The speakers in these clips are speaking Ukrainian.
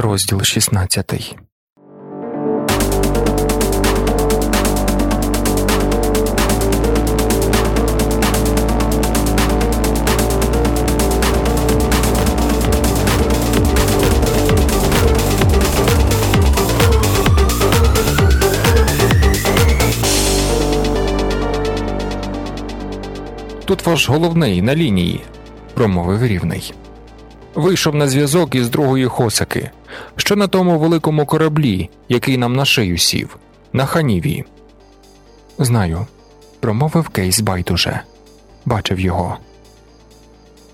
Розділ 16 Тут ваш головний на лінії, промовив рівний. Вийшов на зв'язок із другої хосаки, що на тому великому кораблі, який нам на шию сів, на ханіві. Знаю, промовив Кейс байдуже. Бачив його.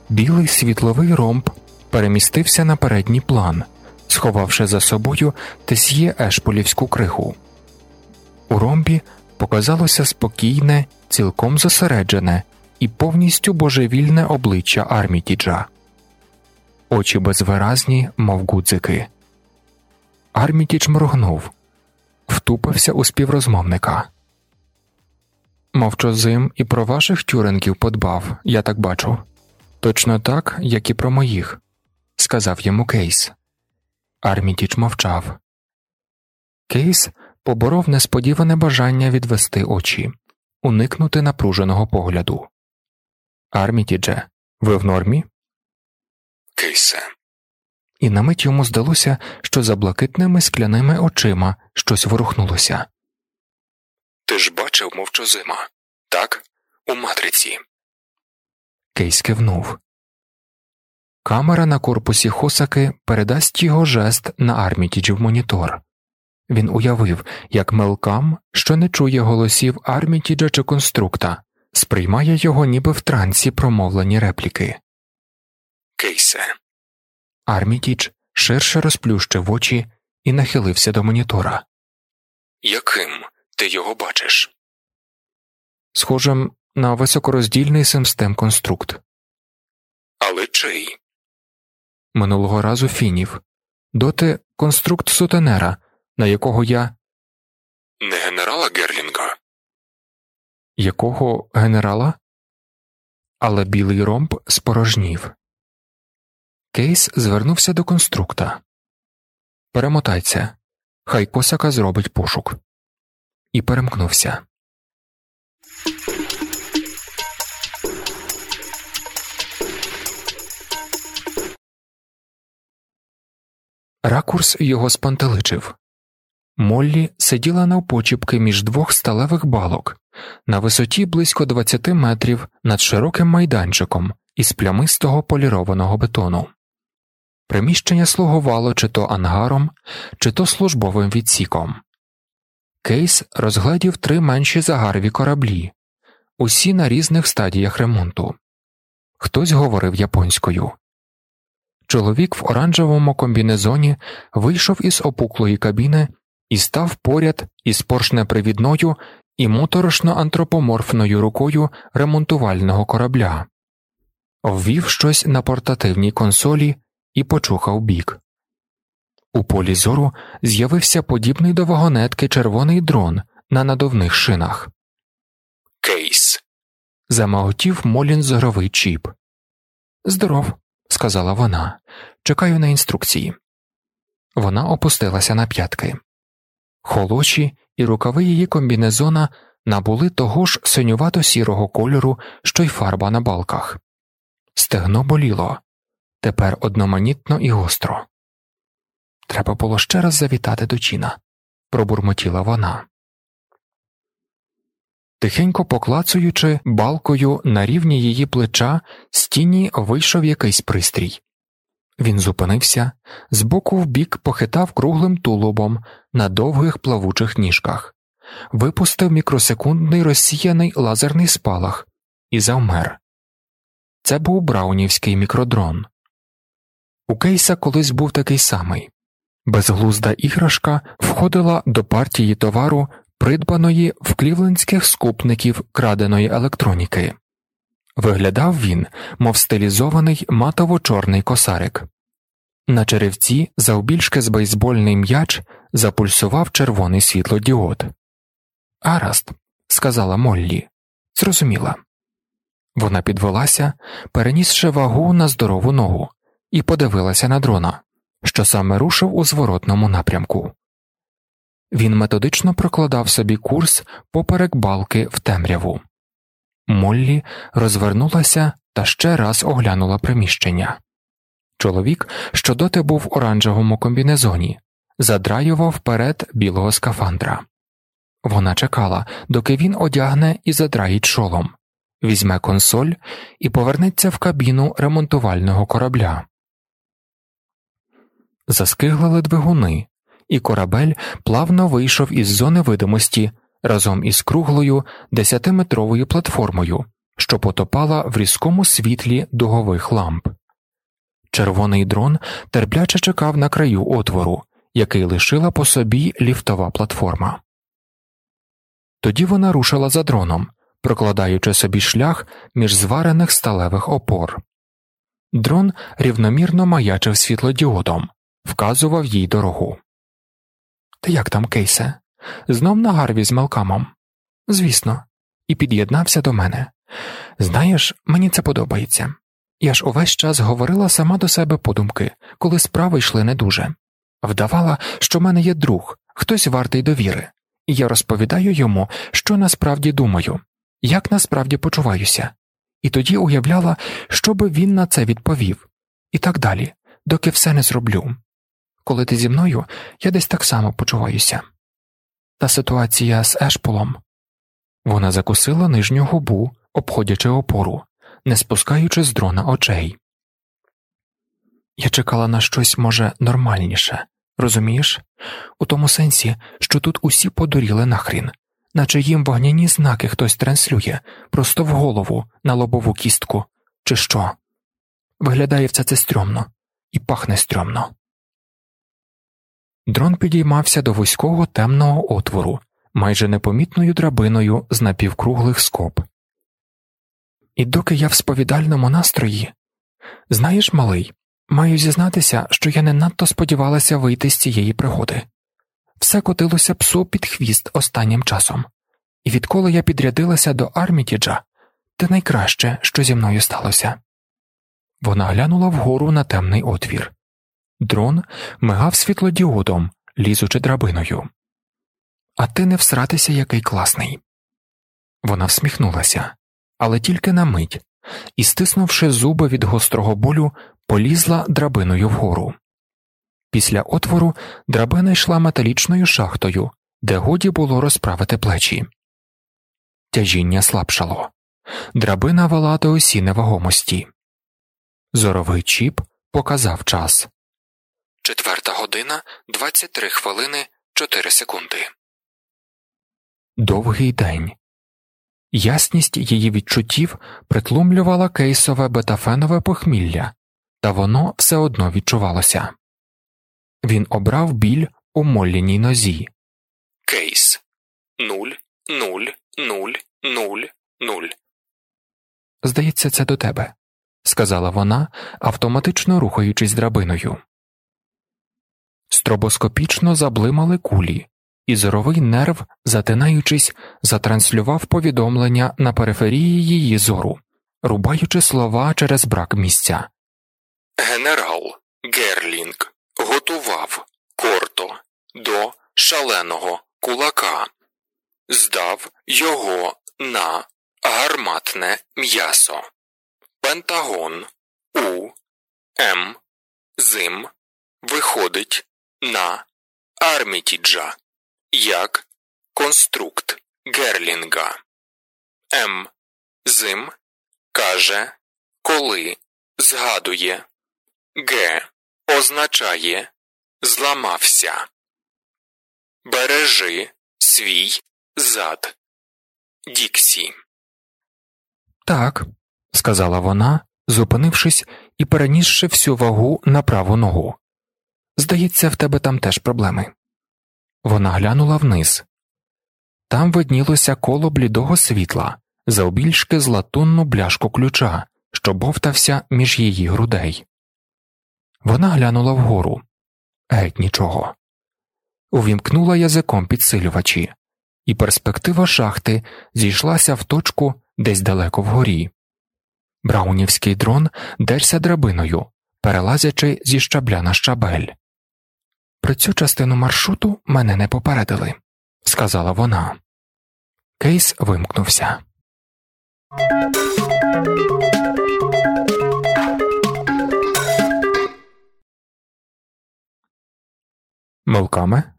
Білий світловий ромб перемістився на передній план, сховавши за собою тесьє ешполівську криху. У ромбі показалося спокійне, цілком зосереджене і повністю божевільне обличчя Армітіджа, очі безвиразні, мов гудзики. Армітідж моргнув, втупився у співрозмовника. Мовчозим і про ваших тюрингів подбав, я так бачу. Точно так, як і про моїх, сказав йому Кейс. Армітідж мовчав. Кейс поборов несподіване бажання відвести очі, уникнути напруженого погляду. Армітідже, ви в нормі? Кейсе. І на мить йому здалося, що за блакитними скляними очима щось ворухнулося. Ти ж бачив мовчозима, так? У матриці. Кейс кивнув. Камера на корпусі Хосаки передасть його жест на Армітідж в монітор. Він уявив, як Мелкам, що не чує голосів Армітіджа чи конструкта, сприймає його ніби в трансі промовлені репліки. Кейсе. Армітіч ширше розплющив очі і нахилився до монітора. Яким ти його бачиш? Схожим на високороздільний систем конструкт. Але чий? Минулого разу фінів, доти конструкт сутенера, на якого я. Не генерала Герлінга? Якого генерала? Але білий ромб спорожнів. Кейс звернувся до конструкта. Перемотайся. Хай косака зробить пошук. І перемкнувся. Ракурс його спантеличив. Моллі сиділа навпочіпки між двох сталевих балок на висоті близько 20 метрів над широким майданчиком із плямистого полірованого бетону. Приміщення слугувало чи то ангаром, чи то службовим відсіком. Кейс розгледів три менші загарві кораблі, усі на різних стадіях ремонту. Хтось говорив японською. Чоловік в оранжевому комбінезоні вийшов із опуклої кабіни і став поряд із поршнепривідною і моторошно антропоморфною рукою ремонтувального корабля, ввів щось на портативній консолі і почухав бік. У полі зору з'явився подібний до вагонетки червоний дрон на надувних шинах. Кейс. Замаготів Молін зоровий чіп. Здоров, сказала вона. Чекаю на інструкції. Вона опустилася на п'ятки. Холочі і рукави її комбінезона набули того ж синювато сірого кольору, що й фарба на балках. Стегно боліло тепер одноманітно і гостро. Треба було ще раз завітати до Чіна, пробурмотіла вона. Тихенько поклацуючи балкою на рівні її плеча, з тіні вийшов якийсь пристрій. Він зупинився, збоку в бік похитав круглим тулубом на довгих плавучих ніжках, випустив мікросекундний розсіяний лазерний спалах і завмер. Це був браунівський мікродрон. У Кейса колись був такий самий безглузда іграшка входила до партії товару, придбаної в клівлендських скупників краденої електроніки. Виглядав він, мов стилізований матово чорний косарик. На черевці, завбільшки з бейсбольний м'яч, запульсував червоний світлодіод. Араст, сказала Моллі, зрозуміла. Вона підвелася, перенісши вагу на здорову ногу, і подивилася на дрона, що саме рушив у зворотному напрямку. Він методично прокладав собі курс поперек балки в темряву. Моллі розвернулася та ще раз оглянула приміщення. Чоловік, що доти був в оранжевому комбінезоні, задраював вперед білого скафандра. Вона чекала, доки він одягне і задраїть шолом, візьме консоль і повернеться в кабіну ремонтувального корабля. Заскиглили двигуни, і корабель плавно вийшов із зони видимості разом із круглою десятиметровою платформою, що потопала в різкому світлі дугових ламп. Червоний дрон терпляче чекав на краю отвору, який лишила по собі ліфтова платформа. Тоді вона рушила за дроном, прокладаючи собі шлях між зварених сталевих опор. Дрон рівномірно маячив світлодіодом, вказував їй дорогу. Ти як там, Кейсе? Знов на гарві з Мелкамом? Звісно, і під'єднався до мене. Знаєш, мені це подобається. Я ж увесь час говорила сама до себе подумки, коли справи йшли не дуже. Вдавала, що в мене є друг, хтось вартий довіри, і я розповідаю йому, що насправді думаю, як насправді почуваюся, і тоді уявляла, що би він на це відповів, і так далі, доки все не зроблю. Коли ти зі мною, я десь так само почуваюся. Та ситуація з Ешполом вона закусила нижню губу, обходячи опору, не спускаючи з дрона очей. Я чекала на щось, може, нормальніше, розумієш? У тому сенсі, що тут усі подуріли нахрін, наче їм вогняні знаки хтось транслює просто в голову на лобову кістку, чи що. Виглядає все це стрьомно і пахне стрьомно. Дрон підіймався до вузького темного отвору, майже непомітною драбиною з напівкруглих скоб. І доки я в сповідальному настрої, знаєш, малий, маю зізнатися, що я не надто сподівалася вийти з цієї пригоди. Все котилося псу під хвіст останнім часом, і відколи я підрядилася до Армітіджа, те найкраще, що зі мною сталося. Вона глянула вгору на темний отвір. Дрон мигав світлодіодом, лізучи драбиною. А ти не всратися, який класний. Вона всміхнулася, але тільки на мить, і, стиснувши зуби від гострого болю, полізла драбиною вгору. Після отвору драбина йшла металічною шахтою, де годі було розправити плечі. Тяжіння слабшало. Драбина вела до осі невагомості. Зоровий чіп показав час. Четверта година, 23 хвилини, 4 секунди. Довгий день. Ясність її відчуттів притлумлювала кейсове бетафенове похмілля, та воно все одно відчувалося. Він обрав біль у молліній нозі. Кейс 0, 0, 0, 0, 0. Здається, це до тебе, сказала вона, автоматично рухаючись драбиною. Стробоскопічно заблимали кулі, і зоровий нерв, затинаючись, затранслював повідомлення на периферії її зору, рубаючи слова через брак місця. Генерал Герлінг готував корто до шаленого кулака, здав його на гарматне м'ясо. Пентагон У М Зим виходить на Армітіджа як конструкт Герлінга. М. Зим каже, коли згадує Г. Означає зламався. Бережи свій зад. Діксі. Так, сказала вона, зупинившись і перенісши всю вагу на праву ногу. Здається, в тебе там теж проблеми. Вона глянула вниз. Там виднілося коло блідого світла, завбільшки з латунну бляшку ключа, що бовтався між її грудей. Вона глянула вгору геть нічого. Увімкнула язиком підсилювачі, і перспектива шахти зійшлася в точку десь далеко вгорі. Браунівський дрон дерся драбиною, перелазячи зі щабля на щабель. Про цю частину маршруту мене не попередили, сказала вона. Кейс вимкнувся. Милкаме?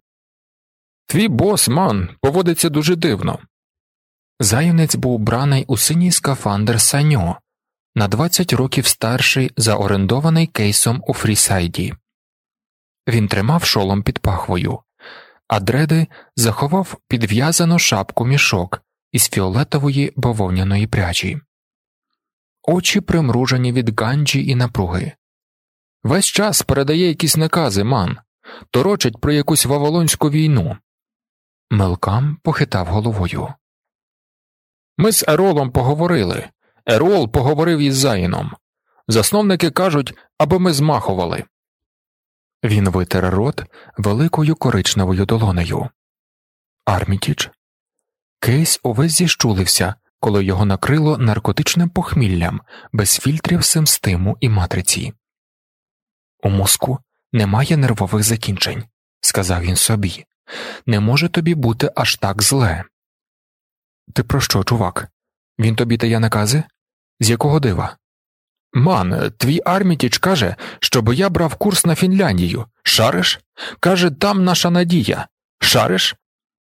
Твій бос, ман, поводиться дуже дивно. Зайонець був браний у синій скафандр Саньо, на 20 років старший за орендований кейсом у Фрісайді. Він тримав шолом під пахвою, а дреди заховав підв'язану шапку мішок із фіолетової бавовняної пряжі, очі примружені від ганджі і напруги. Весь час передає якісь накази, ман, торочить про якусь вавилонську війну. Мелкам похитав головою. Ми з Еролом поговорили. Ерол поговорив із Заїном. Засновники кажуть, аби ми змахували. Він витер рот великою коричневою долонею. Армітіч. Кейс увесь зіщулився, коли його накрило наркотичним похміллям, без фільтрів симстиму і матриці. У мозку немає нервових закінчень, сказав він собі. Не може тобі бути аж так зле. Ти про що, чувак? Він тобі дає накази? З якого дива? Ман, твій Армітіч каже, щоб я брав курс на Фінляндію. Шариш? Каже, там наша надія. Шариш?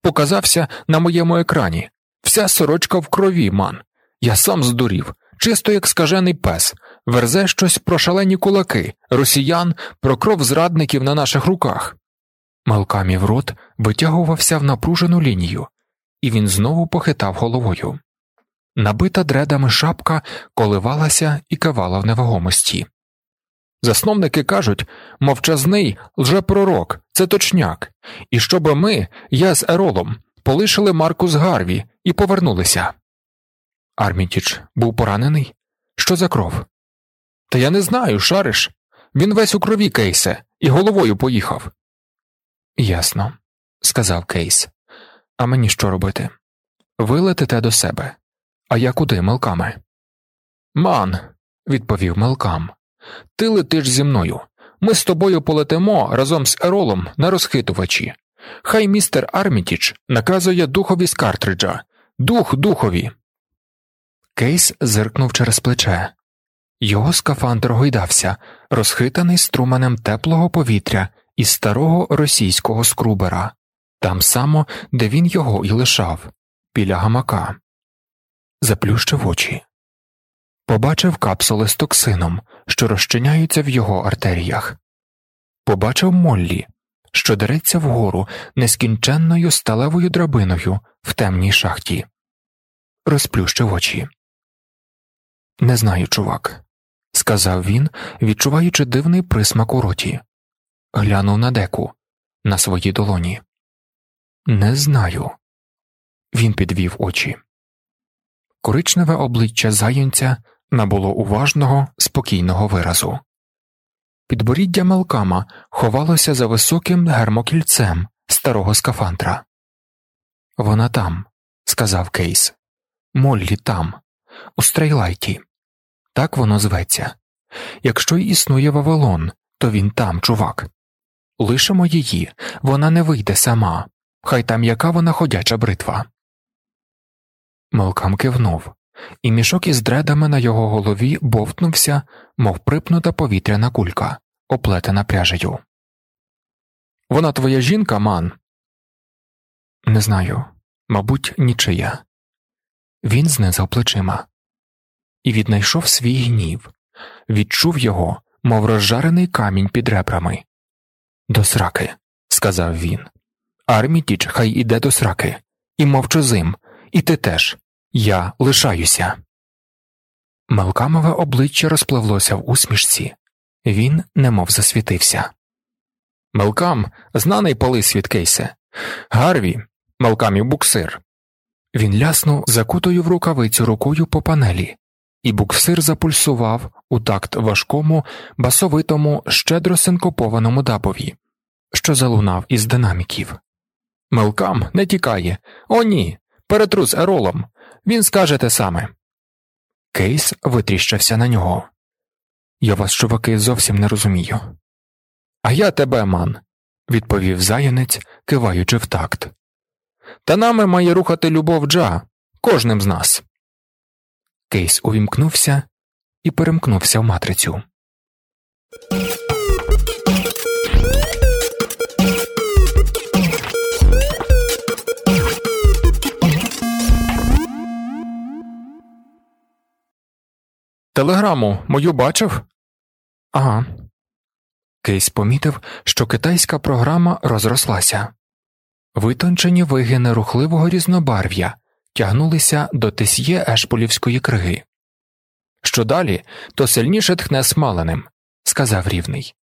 Показався на моєму екрані. Вся сорочка в крові, ман. Я сам здурів, чисто як скажений пес, верзе щось про шалені кулаки, росіян, про кров зрадників на наших руках. Малкамів рот витягувався в напружену лінію, і він знову похитав головою. Набита дредами шапка коливалася і кивала в невагомості. Засновники кажуть мовчазний лжепророк, це точняк, і щоб ми, я з Еролом, полишили Маркус Гарві і повернулися. Армітіч був поранений? Що за кров? Та я не знаю, шариш. Він весь у крові Кейсе, і головою поїхав. Ясно, сказав Кейс. А мені що робити? Ви летите до себе. А я куди, Мелкаме? Ман, відповів Мелкам, ти летиш зі мною. Ми з тобою полетимо разом з Еролом на розхитувачі. Хай містер Армітіч наказує духові з картриджа. Дух духові. Кейс зиркнув через плече. Його скафандр гойдався, розхитаний струменем теплого повітря із старого російського скрубера, там само, де він його і лишав, біля гамака. Заплющив очі. Побачив капсули з токсином, що розчиняються в його артеріях. Побачив Моллі, що дереться вгору нескінченною сталевою драбиною в темній шахті. Розплющив очі. Не знаю, чувак, сказав він, відчуваючи дивний присмак у роті. Глянув на деку, на свої долоні. Не знаю. Він підвів очі. Коричневе обличчя зайонця набуло уважного, спокійного виразу. Підборіддя Мелкама ховалося за високим гермокільцем старого скафандра. Вона там, сказав Кейс. Моллі там, у Стрейлайті. Так воно зветься. Якщо й існує Вавилон, то він там, чувак. Лишимо її, вона не вийде сама, хай там яка вона ходяча бритва. Малкам кивнув, і мішок із дредами на його голові бовтнувся, мов припнута повітряна кулька, оплетена пряжею. Вона твоя жінка, ман? Не знаю. Мабуть, нічия. Він знизав плечима і віднайшов свій гнів, відчув його, мов розжарений камінь під ребрами. До сраки, сказав він. Армітіч хай іде до сраки, і мовчозим, і ти теж. Я лишаюся. Мелкамове обличчя розпливлося в усмішці, він немов засвітився. Мелкам знаний полис від кейсе. Гарві, Мелкамів буксир. Він ляснув закутою в рукавицю рукою по панелі, і буксир запульсував у такт важкому, басовитому, щедро синкопованому дабові, що залунав із динаміків. Мелкам не тікає. О, ні. Перетру з Еролом. Він скаже те саме. Кейс витріщався на нього. Я вас, чуваки, зовсім не розумію. А я тебе, ман, відповів заянець, киваючи в такт. Та нами має рухати любов Джа, кожним з нас. Кейс увімкнувся і перемкнувся в матрицю. Телеграму мою бачив? Ага. Кейс помітив, що китайська програма розрослася. Витончені вигини рухливого різнобарв'я тягнулися до тесьє ешполівської криги. Що далі, то сильніше тхне смаленим, сказав рівний.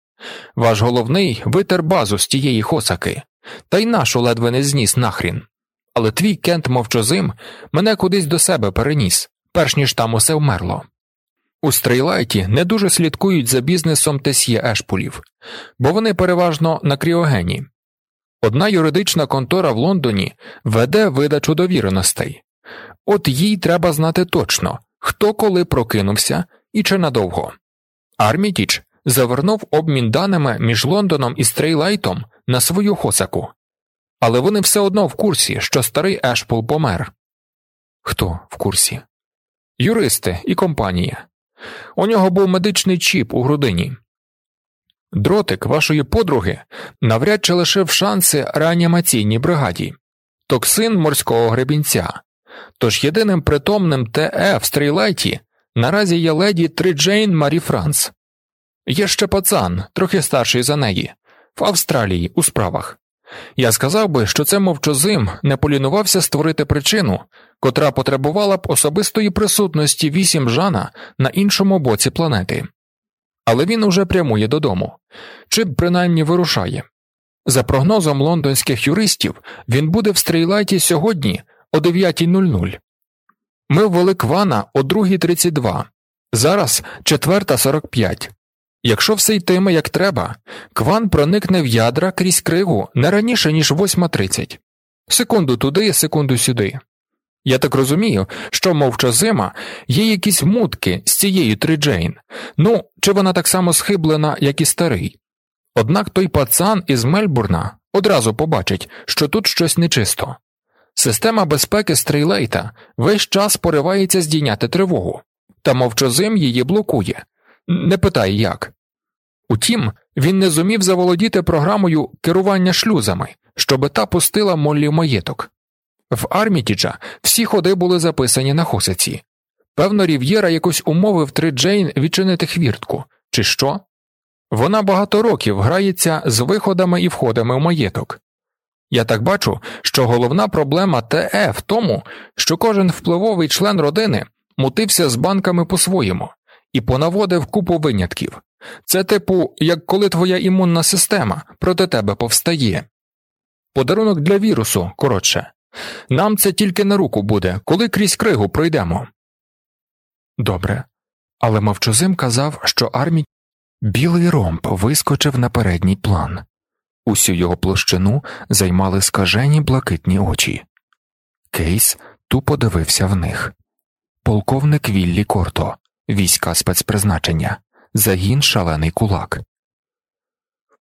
Ваш головний витер базу з тієї хосаки, та й нашу ледве не зніс нахрін. Але твій кент мовчозим мене кудись до себе переніс, перш ніж там усе вмерло. У Стрейлайті не дуже слідкують за бізнесом Тесьє Ешпулів, бо вони переважно на кріогені. Одна юридична контора в Лондоні веде видачу довіреностей, от їй треба знати точно, хто коли прокинувся і чи надовго. Армітідж завернув обмін даними між Лондоном і Стрейлайтом на свою хосаку, але вони все одно в курсі, що старий Ешпул помер. Хто в курсі? Юристи і компанія. У нього був медичний чіп у грудині. Дротик вашої подруги навряд чи лишив шанси реанімаційній бригаді, токсин морського гребінця. Тож єдиним притомним ТЕ в стрілайті наразі є леді Триджейн Марі Франс. Є ще пацан, трохи старший за неї, в Австралії у справах. Я сказав би, що це мовчозим не полінувався створити причину, котра потребувала б особистої присутності вісім жана на іншому боці планети. Але він уже прямує додому, чи принаймні вирушає. За прогнозом лондонських юристів, він буде в стрійлайті сьогодні о 9.00. Ми ввели квана о 2.32, зараз 4.45. Якщо все йтиме як треба, кван проникне в ядра крізь кригу не раніше, ніж 8.30. Секунду туди, секунду сюди. Я так розумію, що мовчазима є якісь мутки з цією Триджейн, ну, чи вона так само схиблена, як і старий. Однак той пацан із Мельбурна одразу побачить, що тут щось нечисто. Система безпеки Стрійлейта весь час поривається здійняти тривогу, та мовчозим її блокує. Не питай як. Утім, він не зумів заволодіти програмою керування шлюзами, щоби та пустила Моллі маєток. В Армітіджа всі ходи були записані на хосиці. Певно, Рів'єра якось умовив Три Джейн відчинити хвіртку, чи що? Вона багато років грається з виходами і входами в маєток. Я так бачу, що головна проблема ТЕ в тому, що кожен впливовий член родини мутився з банками по-своєму і понаводив купу винятків. Це типу, як коли твоя імунна система проти тебе повстає. Подарунок для вірусу, коротше, нам це тільки на руку буде, коли крізь кригу пройдемо. Добре. Але мовчозим казав, що армій білий ромб вискочив на передній план. Усю його площину займали скажені блакитні очі. Кейс тупо дивився в них. Полковник Віллі Корто, війська спецпризначення, загін шалений кулак.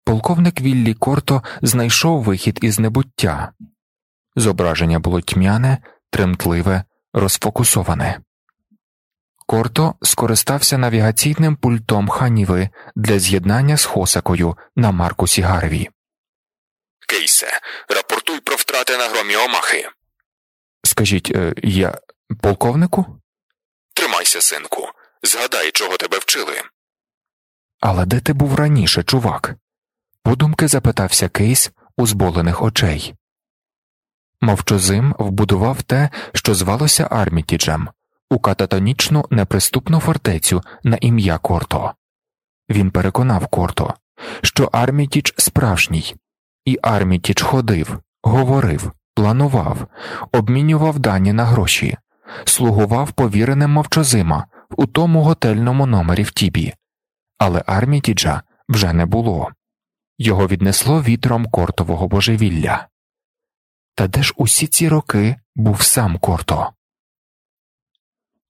Полковник Віллі Корто знайшов вихід із небуття. Зображення було тьмяне, тремтливе, розфокусоване. Корто скористався навігаційним пультом ханіви для з'єднання з Хосакою на Маркусі Гарві. Кейсе, рапортуй про втрати на громі Омахи. Скажіть, е, я полковнику? Тримайся, синку. Згадай, чого тебе вчили. Але де ти був раніше, чувак? Подумки запитався Кейс у зболених очей. Мовчозим вбудував те, що звалося Армітіджем, у кататонічну неприступну фортецю на ім'я Корто. Він переконав Корто, що Армітіч справжній, і Армітіч ходив, говорив, планував, обмінював дані на гроші, слугував повіреним мовчозима у тому готельному номері в Тібі, але Армітіджа вже не було його віднесло вітром кортового божевілля. Та де ж усі ці роки був сам Корто?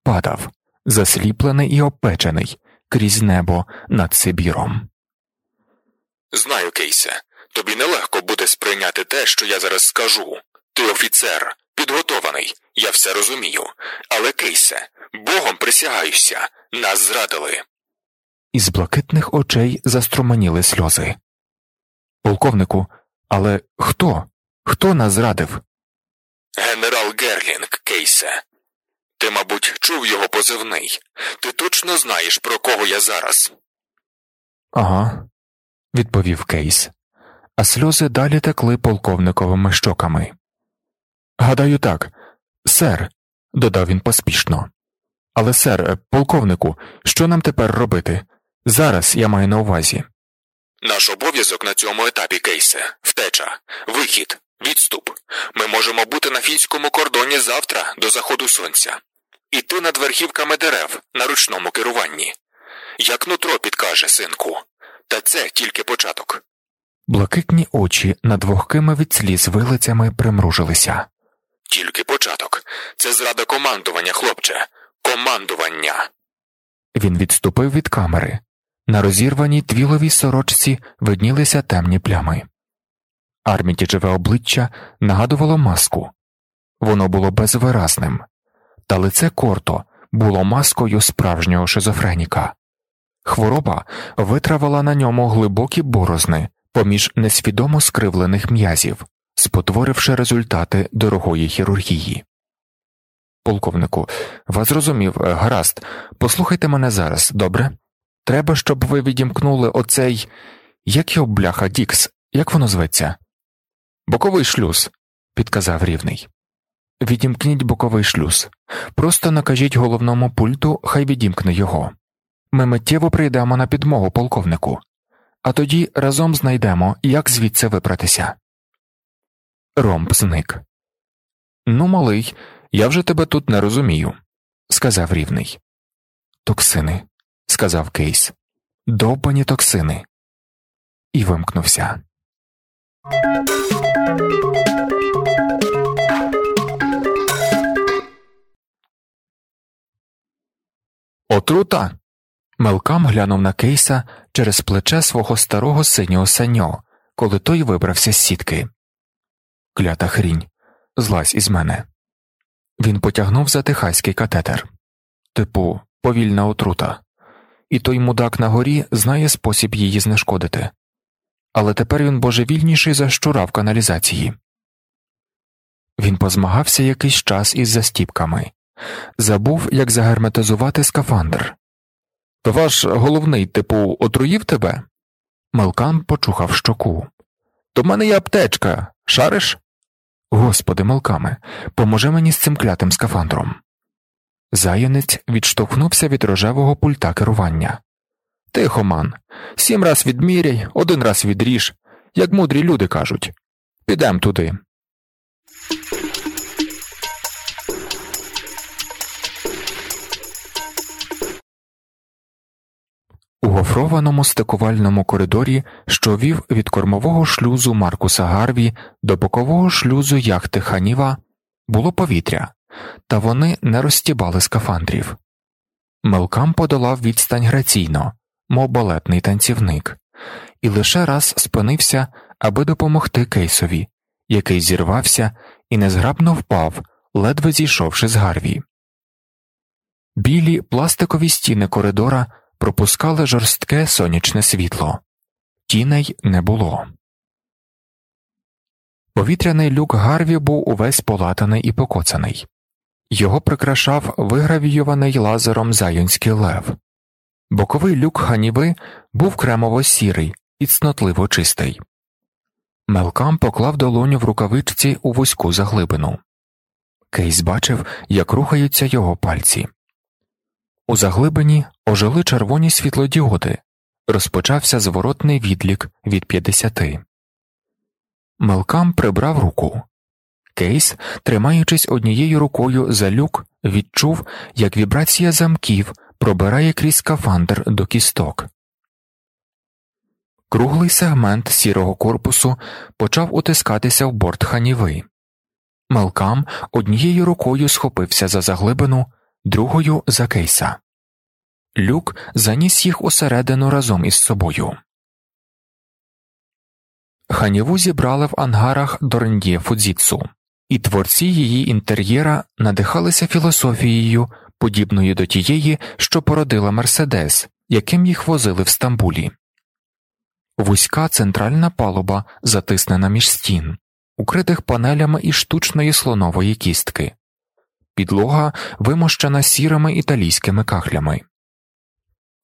Падав, засліплений і обпечений, крізь небо над Сибіром. Знаю, Кейсе, тобі нелегко буде сприйняти те, що я зараз скажу. Ти офіцер, підготований, я все розумію. Але, Кейсе, Богом присягаюся, нас зрадили. Із блакитних очей заструменіли сльози. Полковнику, але хто? Хто нас зрадив? Генерал Герлінг, Кейсе. Ти, мабуть, чув його позивний. Ти точно знаєш, про кого я зараз. Ага, відповів Кейс, а сльози далі текли полковниковими щоками. Гадаю, так, сер, додав він поспішно. Але, сер, полковнику, що нам тепер робити? Зараз я маю на увазі. Наш обов'язок на цьому етапі кейсе втеча, вихід, відступ. Ми можемо бути на фінському кордоні завтра до заходу сонця, іти над верхівками дерев на ручному керуванні. Як нутро підкаже, синку, та це тільки початок. Блакитні очі над вогкими від сліз вилицями примружилися. Тільки початок. Це зрада командування, хлопче. Командування. Він відступив від камери. На розірваній твіловій сорочці виднілися темні плями. Армітіджеве обличчя нагадувало маску. Воно було безвиразним, та лице корто було маскою справжнього шизофреніка. Хвороба витравила на ньому глибокі борозни поміж несвідомо скривлених м'язів, спотворивши результати дорогої хірургії. Полковнику, вас зрозумів, гаразд, послухайте мене зараз, добре? Треба, щоб ви відімкнули оцей. Як його бляха, Дікс, як воно зветься? Боковий шлюз, підказав рівний. Відімкніть боковий шлюз. Просто накажіть головному пульту, хай відімкне його. Ми миттєво прийдемо на підмогу полковнику, а тоді разом знайдемо, як звідси випратися. Ромб зник. Ну, малий, я вже тебе тут не розумію, сказав рівний. Токсини, сказав Кейс. Довбані токсини. І вимкнувся. Отрута. Мелкам глянув на Кейса через плече свого старого синього саньо, коли той вибрався з сітки. Клята хрінь, злазь із мене. Він потягнув за техаський катетер. Типу, повільна отрута, і той мудак на горі знає спосіб її знешкодити. Але тепер він божевільніший за щура в каналізації. Він позмагався якийсь час із застіпками, забув, як загерметизувати скафандр. Ваш головний, типу, отруїв тебе? Мелкан почухав щоку. То в мене є аптечка, шариш? Господи, Мелкаме, поможи мені з цим клятим скафандром. Зайонець відштовхнувся від рожевого пульта керування. Тихо, ман, сім раз відміряй, один раз відріж, як мудрі люди кажуть. Підем туди. У гофрованому стикувальному коридорі, що вів від кормового шлюзу Маркуса Гарві до бокового шлюзу яхти Ханіва, було повітря, та вони не розстібали скафандрів. Мелкам подолав відстань граційно, мов балетний танцівник, і лише раз спинився, аби допомогти кейсові, який зірвався і незграбно впав, ледве зійшовши з Гарві. Білі пластикові стіни коридора пропускали жорстке сонячне світло, тіней не було. Повітряний люк Гарві був увесь полатаний і покоцаний, його прикрашав вигравійований лазером зайонський лев, боковий люк ханіви був кремово сірий і цнотливо чистий. Мелкам поклав долоню в рукавичці у вузьку заглибину. Кейс бачив, як рухаються його пальці. У заглибині ожили червоні світлодіоди, розпочався зворотний відлік від 50. Мелкам прибрав руку. Кейс, тримаючись однією рукою за люк, відчув, як вібрація замків пробирає крізь скафандр до кісток. Круглий сегмент сірого корпусу почав утискатися в борт ханіви. Мелкам однією рукою схопився за заглибину, другою за кейса. Люк заніс їх усередину разом із собою. Ханіву зібрали в ангарах Дорндє Фудзіцу, і творці її інтер'єра надихалися філософією, подібною до тієї, що породила Мерседес, яким їх возили в Стамбулі. Вузька центральна палуба затиснена між стін, укритих панелями із штучної слонової кістки, підлога вимощена сірими італійськими кахлями.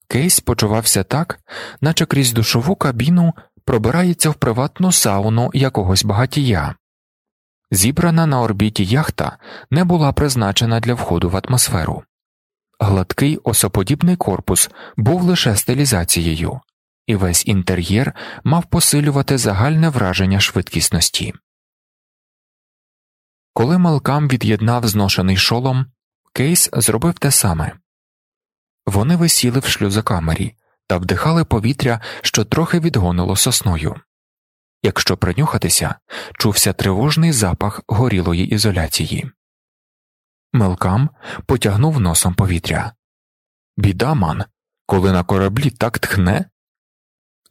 Кейс почувався так, наче крізь душову кабіну пробирається в приватну сауну якогось багатія. Зібрана на орбіті яхта не була призначена для входу в атмосферу. Гладкий осоподібний корпус був лише стилізацією, і весь інтер'єр мав посилювати загальне враження швидкісності. Коли Малкам від'єднав зношений шолом, Кейс зробив те саме вони висіли в шлюзокамері та вдихали повітря, що трохи відгонило сосною. Якщо принюхатися, чувся тривожний запах горілої ізоляції. Мелкам потягнув носом повітря. Біда, ман, коли на кораблі так тхне.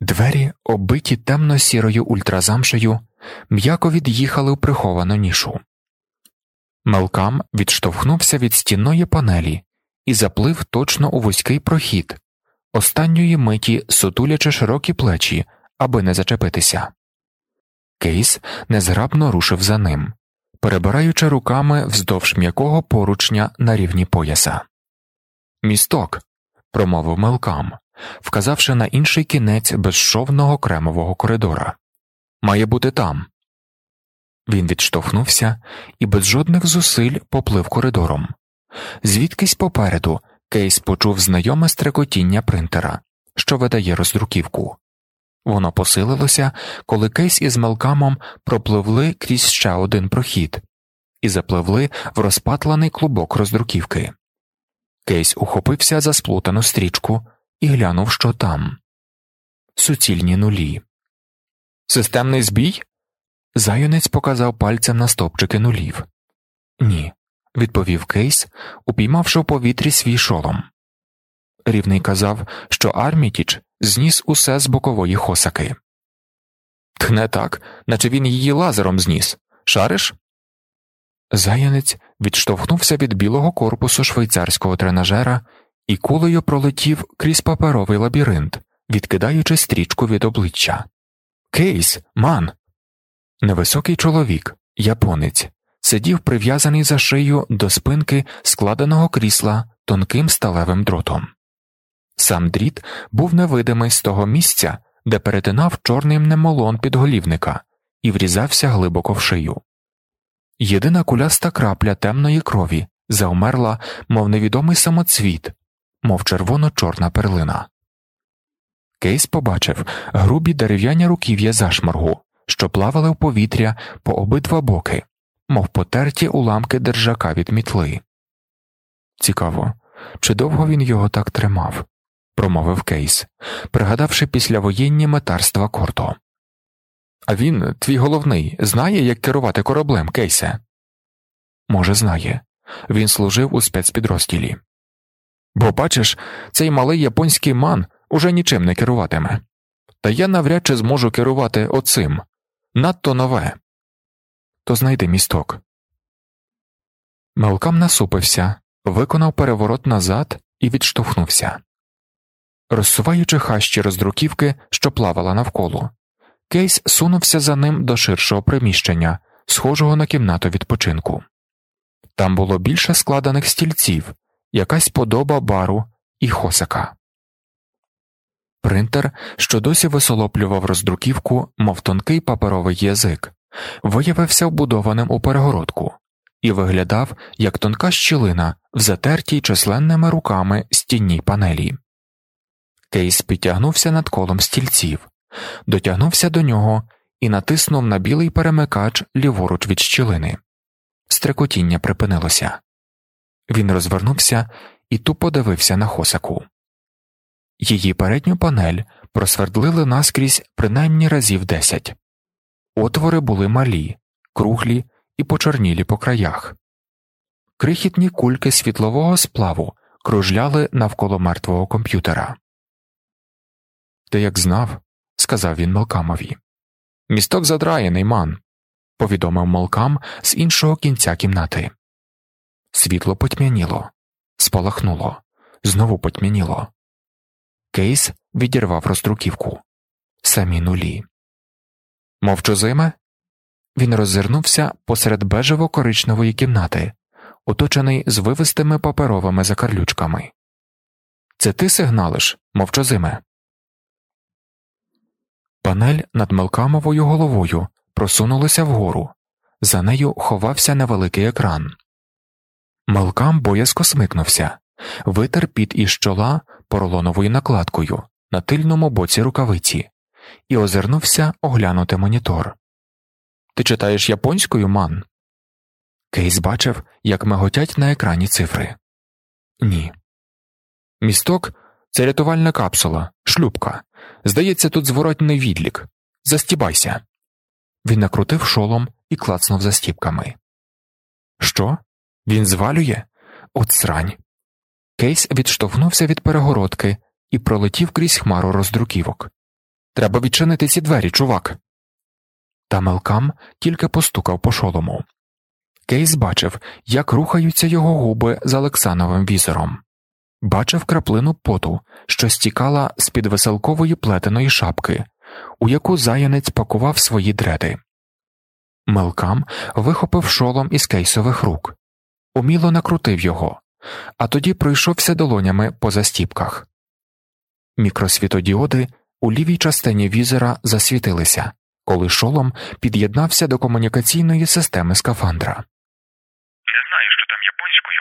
Двері, оббиті темно сірою ультразамшею, м'яко від'їхали в приховану нішу. Мелкам відштовхнувся від стінної панелі і заплив точно у вузький прохід, останньої миті сутулячи широкі плечі, аби не зачепитися. Кейс незграбно рушив за ним, перебираючи руками вздовж м'якого поручня на рівні пояса. Місток. промовив Мелкам, вказавши на інший кінець безшовного кремового коридора. Має бути там. Він відштовхнувся і без жодних зусиль поплив коридором. Звідкись попереду Кейс почув знайоме стрекотіння принтера, що видає роздруківку. Воно посилилося, коли Кейс із Мелкамом пропливли крізь ще один прохід і запливли в розпатланий клубок роздруківки. Кейс ухопився за сплутану стрічку і глянув, що там суцільні нулі. Системний збій? Зайонець показав пальцем на стопчики нулів. Ні, відповів Кейс, упіймавши в повітрі свій шолом. Рівний казав, що Армітіч зніс усе з бокової хосаки. Тхне так, наче він її лазером зніс. Шариш? Заянець відштовхнувся від білого корпусу швейцарського тренажера і кулею пролетів крізь паперовий лабіринт, відкидаючи стрічку від обличчя. Кейс, ман. Невисокий чоловік, японець, сидів прив'язаний за шию до спинки складеного крісла тонким сталевим дротом. Сам дріт був невидимий з того місця, де перетинав чорний мнемолон підголівника і врізався глибоко в шию. Єдина куляста крапля темної крові завмерла, мов невідомий самоцвіт, мов червоно-чорна перлина. Кейс побачив грубі дерев'яні руків'я зашморгу, що плавали в повітря по обидва боки, мов потерті уламки держака від мітли. Цікаво, чи довго він його так тримав, промовив Кейс, пригадавши післявоєнні метарства корто. А він, твій головний, знає, як керувати кораблем, Кейсе? Може, знає. Він служив у спецпідрозділі. Бо, бачиш, цей малий японський ман уже нічим не керуватиме. Та я навряд чи зможу керувати оцим надто нове. То знайди місток. Мелкам насупився, виконав переворот назад і відштовхнувся. Розсуваючи хащі роздруківки, що плавала навколо, Кейс сунувся за ним до ширшого приміщення, схожого на кімнату відпочинку. Там було більше складених стільців, якась подоба бару і хосака. Принтер, що досі висолоплював роздруківку, мов тонкий паперовий язик, виявився вбудованим у перегородку і виглядав як тонка щілина в затертій численними руками стінній панелі. Кейс підтягнувся над колом стільців, дотягнувся до нього і натиснув на білий перемикач ліворуч від щілини. Стрекотіння припинилося. Він розвернувся і тупо дивився на хосаку. Її передню панель просвердлили наскрізь принаймні разів десять. Отвори були малі, круглі і почорнілі по краях. Крихітні кульки світлового сплаву кружляли навколо мертвого комп'ютера. Ти як знав, сказав він Малкамові. Місток задраєний, ман, повідомив Малкам з іншого кінця кімнати. Світло потьмяніло, спалахнуло, знову потьмяніло. Кейс відірвав роздруківку. Самі нулі. Мовчозиме? Він роззирнувся посеред бежево коричневої кімнати, оточений з вивистими паперовими закарлючками. Це ти сигналиш, мовчозиме. Панель над Мелкамовою головою просунулася вгору, за нею ховався невеликий екран. Мелкам боязко смикнувся, витер під із чола поролоновою накладкою на тильному боці рукавиці і озирнувся оглянути монітор. Ти читаєш японською, ман? Кейс бачив, як миготять на екрані цифри. Ні. Місток це рятувальна капсула, шлюбка. Здається, тут зворотний відлік. Застібайся. Він накрутив шолом і клацнув застіпками. Що? Він звалює? От срань. Кейс відштовхнувся від перегородки і пролетів крізь хмару роздруківок. Треба відчинити ці двері, чувак. Та Мелкам тільки постукав по шолому. Кейс бачив, як рухаються його губи з Олексановим візором, бачив краплину поту, що стікала з під веселкової плетеної шапки, у яку заянець пакував свої дреди. Мелкам вихопив шолом із кейсових рук, уміло накрутив його, а тоді пройшовся долонями по застіпках. Мікросвітодіоди у лівій частині візера засвітилися, коли шолом під'єднався до комунікаційної системи скафандра. Не знаю, що там японською,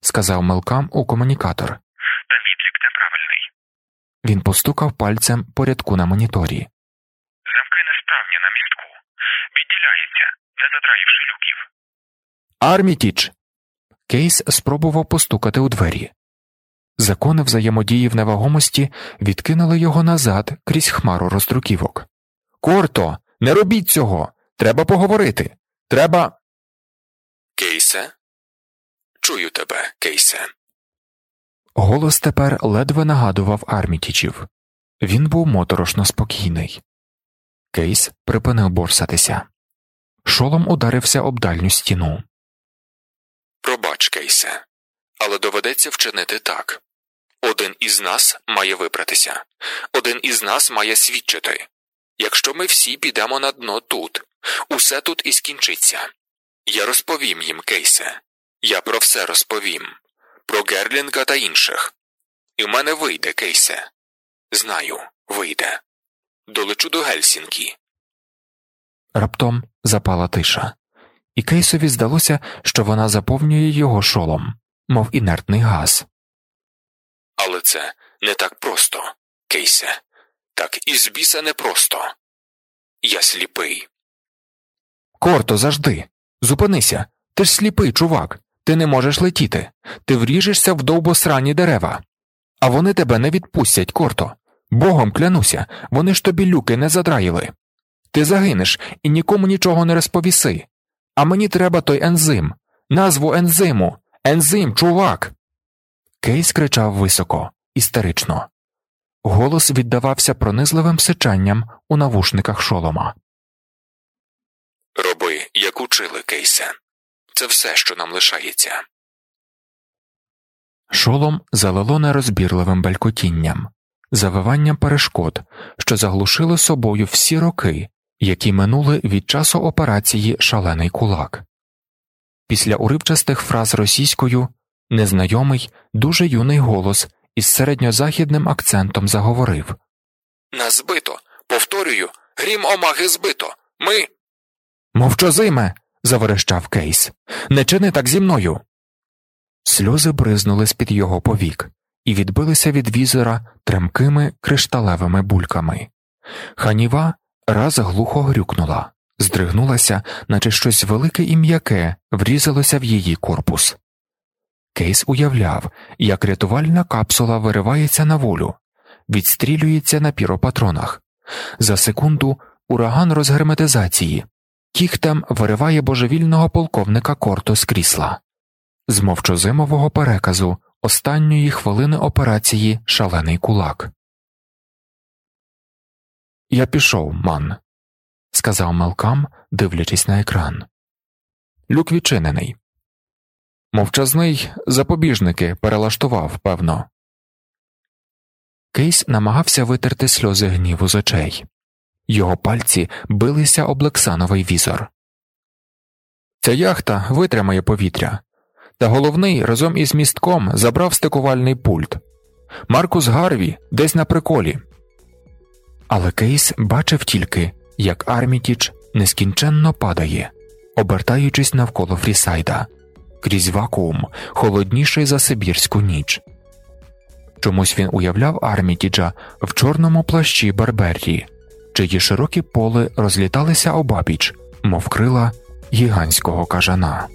сказав Мелкам у комунікатор. та відлік неправильний. Він постукав пальцем по рядку на моніторі. Замки несправні на містку. Відділяється, не задраївши люків. Армітіч. Кейс спробував постукати у двері. Закони взаємодії в невагомості відкинули його назад крізь хмару роздруківок. Корто, не робіть цього. Треба поговорити. Треба. Кейсе? Чую тебе, Кейсе. Голос тепер ледве нагадував Армітічів. Він був моторошно спокійний. Кейс припинив борсатися. Шолом ударився об дальню стіну. Пробач, Кейсе, але доведеться вчинити так. Один із нас має вибратися, один із нас має свідчити. Якщо ми всі підемо на дно тут, усе тут і скінчиться. Я розповім їм, Кейсе. Я про все розповім, про Герлінга та інших. І в мене вийде, Кейсе. Знаю, вийде. Долечу до Гельсінкі. Раптом запала тиша, і Кейсові здалося, що вона заповнює його шолом, мов інертний газ. Але це не так просто, Кейсе. Так і з біса не просто. Я сліпий. Корто, завжди. Зупинися. Ти ж сліпий, чувак. Ти не можеш летіти. Ти вріжешся в довбосрані дерева. А вони тебе не відпустять, Корто. Богом клянуся, вони ж тобі люки не задраїли. Ти загинеш і нікому нічого не розповіси. А мені треба той ензим, назву ензиму, ензим, чувак. Кейс кричав високо, істерично. Голос віддавався пронизливим сичанням у навушниках шолома. Роби, як учили, Кейсе. Це все, що нам лишається. Шолом залило нерозбірливим белькотінням, завиванням перешкод, що заглушили собою всі роки, які минули від часу операції Шалений кулак. Після уривчастих фраз російською незнайомий, дуже юний голос із середньозахідним акцентом заговорив Нас збито. Повторюю, грім омаги збито. Ми. Мовчозиме. Заверещав Кейс. Не чини так зі мною. Сльози бризнули з під його повік і відбилися від візора тремкими кришталевими бульками. Ханіва раз глухо грюкнула, здригнулася, наче щось велике і м'яке врізалося в її корпус. Кейс уявляв, як рятувальна капсула виривається на волю, відстрілюється на піропатронах. За секунду ураган розгерметизації, кіхтем вириває божевільного полковника Корто з крісла. З мовчозимового переказу останньої хвилини операції Шалений кулак. Я пішов, ман, сказав Мелкам, дивлячись на екран. Люк відчинений. Мовчазний запобіжники перелаштував, певно. Кейс намагався витерти сльози гніву з очей. Його пальці билися об лексановий візор. Ця яхта витримає повітря, та головний разом із містком забрав стикувальний пульт. Маркус Гарві десь на приколі. Але Кейс бачив тільки, як Армітіч нескінченно падає, обертаючись навколо Фрісайда, крізь вакуум, холодніший за Сибірську ніч. Чомусь він уявляв Армітіджа в чорному плащі Барберрі, чиї широкі поли розліталися обабіч, мов крила гігантського кажана.